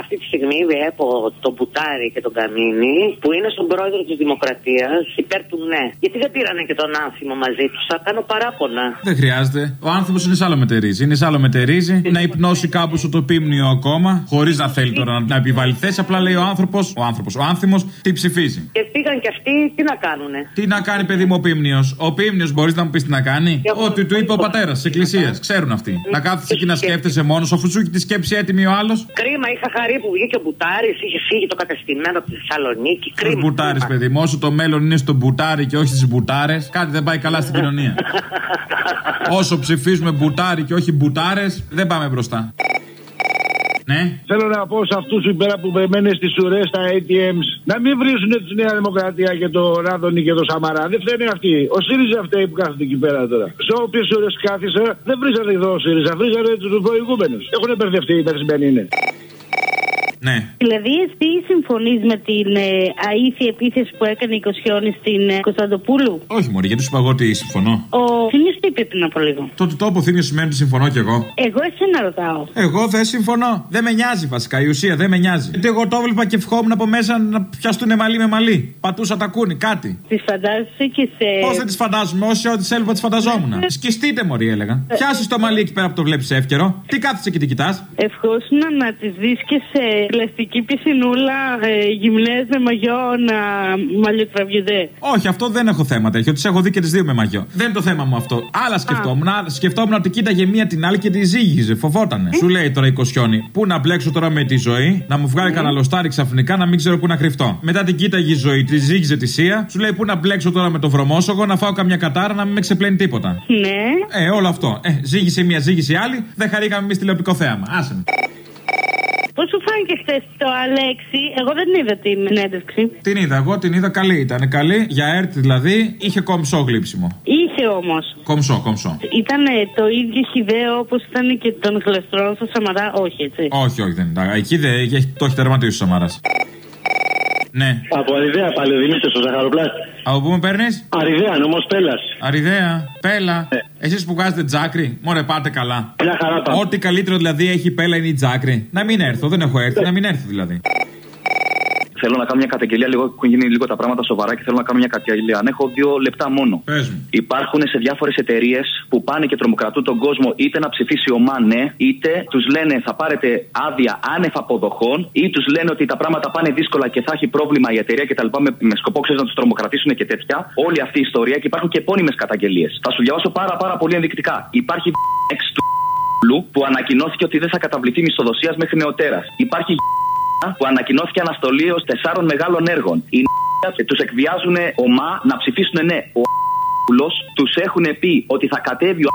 Αυτή τη στιγμή βλέπω τον Μπουτάρη και τον Καμίνη που είναι στον πρόεδρο της Δημοκρατίας υπέρ του ναι. Γιατί δεν πήρανε και τον άνθιμο μαζί τους. Θα κάνω παράπονα. Δεν χρειάζεται. Ο άνθρωπο είναι σ' άλλο μετερίζει. Είναι σ' άλλο μετερίζει να υπνώσει κάπου στο τοπίμνιο ακόμα, χωρίς να θέλει τώρα να επιβάλλει θέση. Απλά λέει ο άνθρωπος, ο άνθρωπος, ο άνθιμος, τι ψηφίζει. Και πήγαν και αυτοί, τι να κάνουνε; Τι να κάνει, παιδί μου, ο Πίμνιος; Ο Πίμνιος μπορείς να μου πεις τι να κάνει; Ό,τι του είπε ο πατέρας της Εκκλησίας. Ξέρουν αυτοί. Να κάθεσαι εκεί να σκέφτεσαι μόνος, αφού σου έχει τη σκέψη έτοιμη ο άλλος. Κρίμα, είχα χαρεί που βγήκε ο Μπουτάρης, είχε φύγει το κατεστημένο από τη Θεσσαλονίκη. Ποιος Κρίμα. μπουτάρι, κρίμα. παιδί μου, όσο το μέλλον είναι στο μπουτάρι και όχι στις μπουτάρες, κάτι δεν πάει καλά στην κοινωνία. όσο ψηφίζουμε μπουτάρι και όχι μπουτάρες, δεν πάμε μπροστά. Ναι. Θέλω να πω σε αυτούς οι πέρα που περιμένουν στις ουρές στα ATMs να μην βρίζουν τη Νέα Δημοκρατία και το Ράδονι και το Σαμαρά. Δεν φταίνε αυτοί. Ο ΣΥΡΙΖΑ φταίει που κάθονται εκεί πέρα τώρα. Σε όποιες ώρε κάθισα δεν βρίζανε εδώ ο ΣΥΡΙΖΑ, βρίζανε τους προηγούμενους. Έχουν μπερδευτεί οι μεθυσμένοι είναι. Ναι. Δηλαδή, εσύ συμφωνείς με την ε, αήθη επίθεση που έκανε η Κοσιόνη στην ε, Κωνσταντοπούλου; Όχι, Μωρή, γιατί σου είπα εγώ ότι συμφωνώ. Ο Θήμιος τι είπε πριν από λίγο; Το ότι το αποθύμιο σημαίνει ότι συμφωνώ κι εγώ. Εγώ εσένα ρωτάω. Εγώ δεν συμφωνώ. Δεν με νοιάζει βασικά η ουσία, δεν με νοιάζει. Γιατί εγώ το έβλεπα και ευχόμουν από μέσα να πιαστούν μαλλί με μαλλί. Πατούσα τα κούνη, κάτι. Τις φαντάζεσαι και σε. Πώς δεν τις φαντάζομαι, όσοι ό,τι έλβα τις φανταζόμουν. Σκιστείτε, Μωρή, έλεγα. Πιάσεις το μαλλί εκεί πέρα που το βλέπεις εύκαιρο. Τι κάθεσαι και τι κοιτάς. Ευχόσουν να τις δεις και σε πλαστική πισινούλα ε, γυμνές με μαγιό να μαλλιοτραβιούνται. Όχι, αυτό δεν έχω θέμα τέτοιο. Τις έχω δει και τις δύο με μαγιό. Δεν είναι το θέμα μου αυτό. Άλλα σκεφτόμουν. Άλλα σκεφτόμουν ότι κοίταγε μία την άλλη και τη ζήγιζε. Φοβότανε. Σου λέει τώρα η Κοσιόνη, Πού να μπλέξω τώρα με τη ζωή, να μου βγάλει κανένα λοστάρι ξαφνικά να μην ξέρω πού να κρυφτώ. Μετά την κοίταγε η ζωή, τη ζήγιζε τη σία. Σου λέει πού να μπλέξω τώρα με το βρωμόσογο, να φάω καμιά κατάρα να μην με ξεπλένει τίποτα. Ναι. Ε, όλο αυτό. Ε, ζήγησε μία, ζήγησε η άλλη. Δεν χαρήκαμε εμείς τηλεοπτικό θέαμα. Άσε με. Πώ σου φάνηκε χθες το Αλέξη, εγώ δεν είδα την συνέντευξη. Την είδα, εγώ την είδα καλή. Ήταν καλή. Για ΕΡΤ δηλαδή είχε κομψό γλύψιμο. Είχε όμως. Κομψό, κομψό. Ήταν το ίδιο χιδαίο όπως ήταν και των γλαστρών στο Σαμαρά, όχι έτσι. Όχι, όχι, δεν ήταν. Εκεί δεν, έχει- το έχει τερματίσει ο Σαμαράς. Ναι. Από Αριδέα πάλι δίνετε στο Ζαχαροπλάστη. Από πού με παίρνεις; Αριδέα, νομός Πέλλα. Αριδέα. Πέλα. Εσείς που βγάζετε τζάκρι, μωρέ πάτε καλά. Μια χαρά πάμε. Ό,τι καλύτερο δηλαδή έχει η πέλα είναι η τζάκρι. Να μην έρθω, δεν έχω έρθει, να μην έρθει δηλαδή. Θέλω να κάνω μια καταγγελία λίγο. Έχουν γίνει λίγο τα πράγματα σοβαρά και θέλω να κάνω μια καταγγελία. Αν έχω δύο λεπτά μόνο. Πες μου. Υπάρχουν σε διάφορες εταιρείες που πάνε και τρομοκρατούν τον κόσμο είτε να ψηφίσει ο ΜΑ ναι, είτε τους λένε θα πάρετε άδεια άνευ αποδοχών, ή τους λένε ότι τα πράγματα πάνε δύσκολα και θα έχει πρόβλημα η εταιρεία κτλ. Με, με σκοπό ξέρεις, να τους τρομοκρατήσουν και τέτοια. Όλη αυτή η ιστορία και υπάρχουν και επώνυμες καταγγελίες. Θα σου διαβάσω πάρα, πάρα πολύ ενδεικτικά. Υπάρχει εξ του που ανακοινώθηκε ότι δεν θα καταβληθεί μισθοδοσίας μέχρι νεοτέρας. Υπάρχει που ανακοινώθηκε αναστολή ως τεσσάρων μεγάλων έργων. Οι τους εκβιάζουν ομά να ψηφίσουν ναι. Ο τους έχουν πει ότι θα κατέβει ο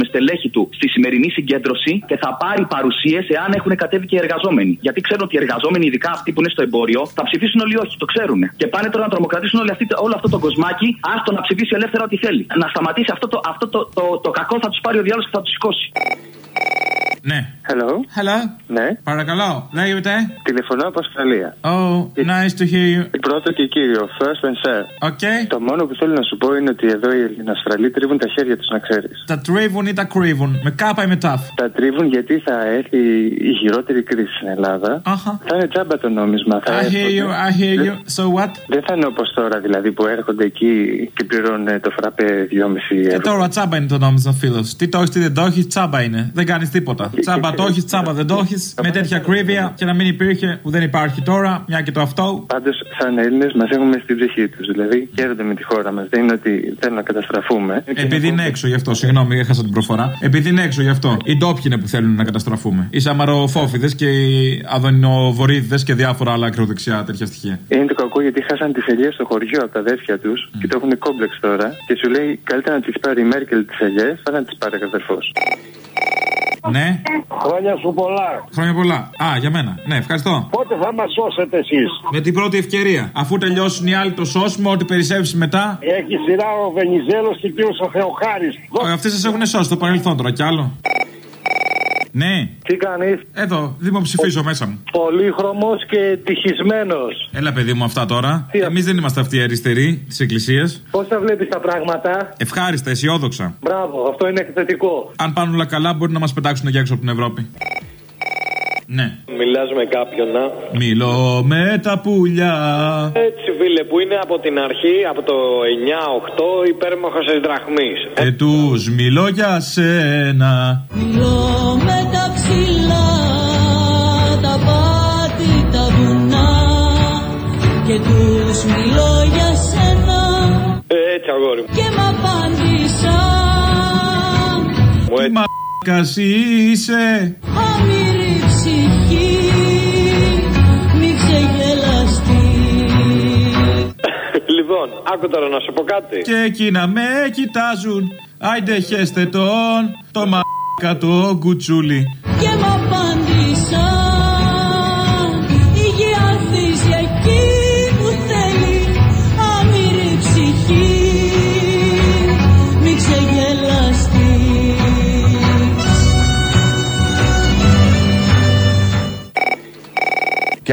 με στελέχη του στη σημερινή συγκέντρωση και θα πάρει παρουσίες εάν έχουν κατέβει και οι εργαζόμενοι. Γιατί ξέρουν ότι οι εργαζόμενοι, ειδικά αυτοί που είναι στο εμπόριο, θα ψηφίσουν όλοι όχι, το ξέρουν. Και πάνε τώρα να τρομοκρατήσουν όλη αυτή, όλο αυτό το κοσμάκι, άστο να ψηφίσει ελεύθερα ό,τι θέλει. Να σταματήσει αυτό το, αυτό το, το, το, κακό, θα τους πάρει ο διάλογος και θα τους σηκώσει. Ναι. Hello. Hello. Ναι. Παρακαλώ. Λέγεται. Τηλεφωνώ από Αυστραλία. Oh, nice to hear you. Πρώτο και κύριο, first and share. Okay. Το μόνο που θέλω να σου πω είναι ότι εδώ οι Ελληνοαυστραλοί τρίβουν τα χέρια τους, να ξέρεις. Τα τρίβουν ή τα κρύβουν. Με κάπα ή με τάφ. Τα τρίβουν γιατί θα έρθει η χειρότερη κρίση στην Ελλάδα. Αχα. Θα είναι τσάμπα το νόμισμα. Θα I hear έρχονται. you, I hear you. So what? Δεν θα είναι όπως τώρα δηλαδή που έρχονται εκεί και πληρώνουν το φραπέ 2,5 Και ευρώ. τώρα τσάμπα είναι το νόμισμα, φίλος. Τι το έχεις, τι δεν το έχεις, τσάμπα είναι. Δεν κάνεις τίποτα. Τσάμπα το έχεις, τσάμπα δεν το έχεις. Με τέτοια ακρίβεια και να μην υπήρχε που δεν υπάρχει τώρα, μια και το αυτό. Πάντως, σαν Έλληνες, μας έχουμε στην ψυχή τους. Δηλαδή, χαίρονται με τη χώρα μας. Δεν είναι ότι θέλουν να καταστραφούμε. Επειδή είναι έξω γι' αυτό, συγγνώμη, έχασα την προφορά. Επειδή είναι έξω γι' αυτό. Οι ντόπιοι είναι που θέλουν να καταστραφούμε. Οι σαμαροφόφιδε και οι αδονοβορίδε και διάφορα άλλα ακροδεξιά τέτοια στοιχεία. Είναι το κακό γιατί χάσαν τις ελιές στο χωριό από τα αδέρφια τους και το έχουν κόμπλεξ τώρα. Και σου λέει καλύτερα να τις πάρει η Μέρκελ τις ελιές παρά να τις πάρει ο αδερφό. Ναι. Χρόνια σου πολλά. Χρόνια πολλά. Α, για μένα. Ναι, ευχαριστώ. Πότε θα μας σώσετε εσείς; Με την πρώτη ευκαιρία. Αφού τελειώσουν οι άλλοι το σώσιμο, ό,τι περισσεύσει μετά. Έχει σειρά ο Βενιζέλος και ο κύριο ο Θεοχάρης. Όχι, αυτοί σας έχουν σώσει το παρελθόν τώρα κι άλλο. Ναι. Τι κάνεις; Εδώ, δημοψηφίζω μέσα μου. Πολύχρωμος και ευτυχισμένο. Έλα, παιδί μου, αυτά τώρα. Τι Εμείς δεν είμαστε αυτοί οι αριστεροί της Εκκλησίας. Πώς τα βλέπεις τα πράγματα; Ευχάριστα, αισιόδοξα. Μπράβο, αυτό είναι εκθετικό. Αν πάνε όλα καλά, μπορεί να μας πετάξουν για έξω από την Ευρώπη. Ναι. Μιλάς με κάποιον να. Μιλώ με τα πουλιά. Έτσι, φίλε, που είναι από την αρχή, από το 9-8, υπέρμαχος της δραχμής. Και τους μιλώ για σένα. Μιλώ τους μιλώ για σένα Έτσι, αγόρι μου. και μ' απάντησαν Μου Τι έτσι. μ***κας είσαι. Αμύρη ψυχή, μη ξεγελαστεί Λοιπόν, άκου τώρα να σου πω κάτι. Και εκείνα με κοιτάζουν. Άιντε χέστε τον. Το μ***κα το κουτσούλι. και μ' απάντησαν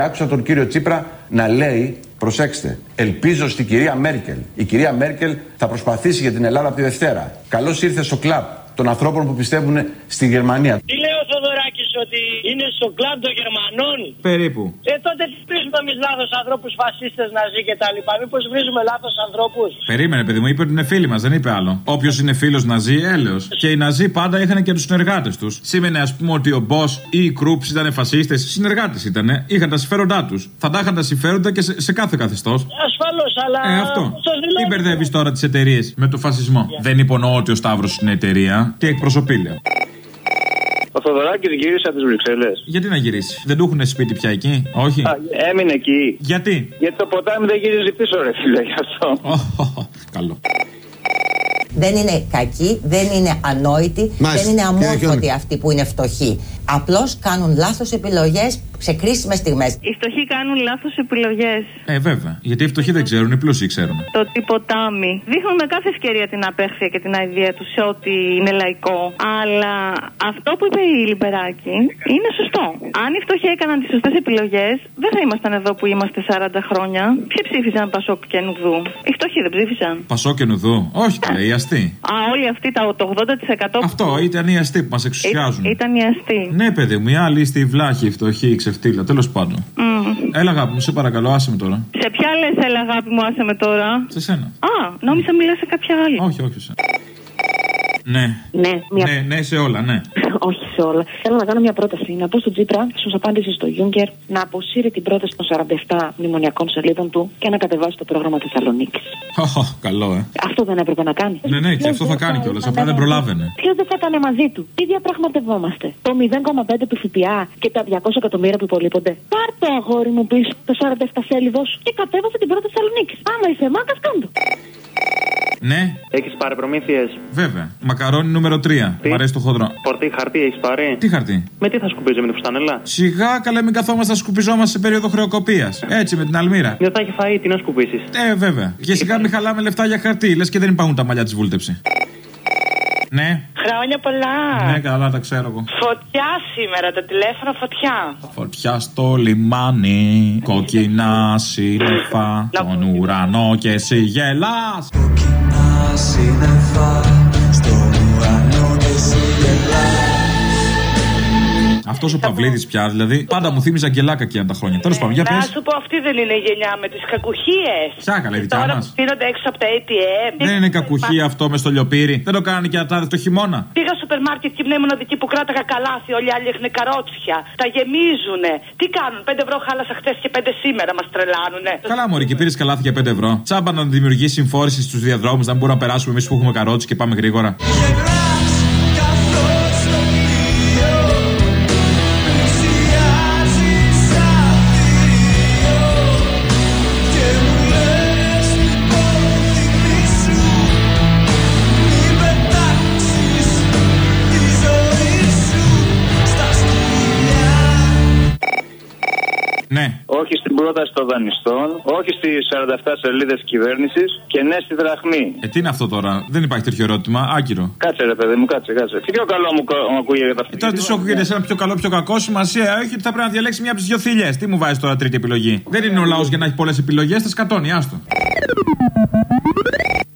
άκουσα τον κύριο Τσίπρα να λέει, προσέξτε, ελπίζω στην κυρία Μέρκελ. Η κυρία Μέρκελ θα προσπαθήσει για την Ελλάδα από τη Δευτέρα. Καλώς ήρθες στο κλαμπ των ανθρώπων που πιστεύουν στη Γερμανία. Τι λέει ο Θοδωράκη ότι είναι στο κλαμπ των Γερμανών; Περίπου. Ε, τότε τι βρίζουμε εμείς λάθος ανθρώπους, φασίστες, ναζί κτλ. Μήπως βρίζουμε λάθος ανθρώπους; Περίμενε, παιδί μου, είπε ότι είναι φίλοι μας, δεν είπε άλλο. Όποιος είναι φίλος Ναζί, έλεος. Και οι Ναζί πάντα είχαν και τους συνεργάτες τους. Σήμαινε, ας πούμε, ότι ο Μπό ή οι Κρούπ ήταν φασίστες, συνεργάτες ήταν. Είχαν τα συμφέροντά τους. Θα τα είχαν τα συμφέροντα και σε, σε κάθε καθεστώς. Ασφαλώς, αλλά. Ε, αυτό. το δηλώνω. Τι μπερδεύεις τώρα τις εταιρείες με το φασισμό. Δεν υπονοώ ότι ο Σταύρος είναι εταιρεία. Τι εκπροσωπεί, λέω. Ο Θοδωράκης γύρισε από τις Βρυξέλλες. Γιατί να γυρίσει; Δεν του έχουν σπίτι πια εκεί; Όχι. Έμεινε εκεί. Γιατί; Γιατί το ποτάμι δεν γυρίζει πίσω, ρε φίλε, γι' αυτό. Οχ, Καλό. Δεν είναι κακοί, δεν είναι ανόητοι, Μάλιστα. δεν είναι Κύριε αμόρφωτοι Χιόνι. αυτοί που είναι φτωχοί. Απλώς κάνουν λάθος επιλογές σε κρίσιμε στιγμές. Οι φτωχοί κάνουν λάθος επιλογές. Ε, βέβαια. Γιατί οι φτωχοί δεν ξέρουν, οι πλούσιοι ξέρουν. Το τι ποτάμι. Δείχνουν με κάθε ευκαιρία την απέχθεια και την αηδία τους σε ό,τι είναι λαϊκό. Αλλά αυτό που είπε η Λιμπεράκη είναι σωστό. Αν οι φτωχοί έκαναν τις σωστές επιλογές, δεν θα ήμασταν εδώ που είμαστε 40 χρόνια. Ποιοι ψήφισαν Πασόκ και Νουδού; Οι φτωχοί δεν ψήφισαν. Πασό και νουδού. Όχι, καλέ, οι αστεί. Α, όλοι αυτοί τα, το 80% Αυτό ήταν οι αστεί που μας εξουσιάζουν. Ή- ήταν οι αστεί. Ναι, παιδί μου, οι άλλοι είστε οι βλάχοι, οι φτωχοί, η ξεφτύλα. Τέλος πάντων. Μμ. Έλα, αγάπη μου, σε παρακαλώ, άσε με τώρα. Σε ποια λες, έλα αγάπη μου, άσε με τώρα; Σε σένα. Α, νόμιζα μιλάς σε κάποια άλλη. Όχι, όχι, σε. Ναι. Ναι, μια... Ναι, ναι, σε όλα, ναι. Όχι σε όλα. Θέλω να κάνω μια πρόταση. Να πω στον Τζίπρα, στους απάντηση στο Γιούγκερ, να αποσύρει την πρόταση των 47 μνημονιακών σελίδων του και να κατεβάσει το πρόγραμμα Θεσσαλονίκης. Οχ, καλό, ε. Αυτό δεν έπρεπε να κάνει. Ναι, ναι, και αυτό θα κάνει κιόλας. Απλά δεν προλάβαινε. Ποιο δεν θα ήταν μαζί του. Τι διαπραγματευόμαστε. Το 0,5 του ΦΠΑ και τα 200 εκατομμύρια που υπολείπονται. Πάρ το αγόρι μου πίσω το 47 σέλιδο και κατέβασε την πρώτη Θεσσαλονίκης. Άμα είσαι μάκα, κάντο. Ναι, Έχεις πάρει προμήθειες; βέβαια. Μακαρόνι νούμερο 3. Μ' αρέσει το χοντρό. Φορτί χαρτί έχεις πάρει; Τι χαρτί; Με τι θα σκουπίζει με τη φουστανέλα; Σιγά καλά μην καθόμαστε να σκουπιζόμαστε σε περίοδο χρεοκοπίας. Έτσι με την αλμύρα. Δεν θα έχει φαΐ, τι να σκουπίσεις; Ε, βέβαια. Και σιγά μην χαλάμε λεφτά για χαρτί. Λες και δεν υπάρχουν τα μαλλιά της βούλτεψη. Ναι, Χρόνια πολλά. ναι, καλά τα ξέρω εγώ. Φωτιά σήμερα, το τηλέφωνο φωτιά. Φωτιά στο λιμάνι, κόκκινα σύννεφα, τον ουρανό και εσύ γελάς. see nothing. Αυτός ο Παυλίδης πια, δηλαδή, πάντα μου θύμιζε αγγελάκα εκείνα τα χρόνια. Τέλος πάντων, για Να πες. σου πω, αυτή δεν είναι η γενιά με τις κακουχίες. Ποια καλά, η δικιά Τώρα μας. που στείνονται έξω από τα ATM. Δεν είναι κακουχία αυτό με στο λιοπύρι. Δεν το κάνανε και ατάδε το χειμώνα. Πήγα στο σούπερ μάρκετ και ήμουν μοναδική που κράταγα καλάθι. Όλοι οι άλλοι έχουν καρότσια. Τα γεμίζουνε. Τι κάνουν, 5 ευρώ χάλασα χτε και 5 σήμερα μας τρελάνουνε. Καλά, Μωρή, και πήρες καλάθι για 5 ευρώ. Τσάμπα να δημιουργήσει συμφόρηση στους διαδρόμους, να μπορούμε να περάσουμε εμείς που έχουμε καρότσι και πάμε γρήγορα. Ναι. Όχι στην πρόταση των δανειστών, όχι στις 47 σελίδες κυβέρνησης και ναι στη δραχμή. Ε, τι είναι αυτό τώρα, δεν υπάρχει τέτοιο ερώτημα. Άκυρο. Κάτσε ρε παιδί μου, κάτσε, κάτσε. Τι πιο καλό μου, μου ακούγεται αυτό. Ε, τώρα τι σου ακούγεται σε ένα πιο καλό, πιο κακό σημασία έχει ότι θα πρέπει να διαλέξει μια από τις δύο θηλιές. Τι μου βάζει τώρα τρίτη επιλογή; Δεν είναι ο λαός για να έχει πολλές επιλογές, θα σκατώνει, άστο.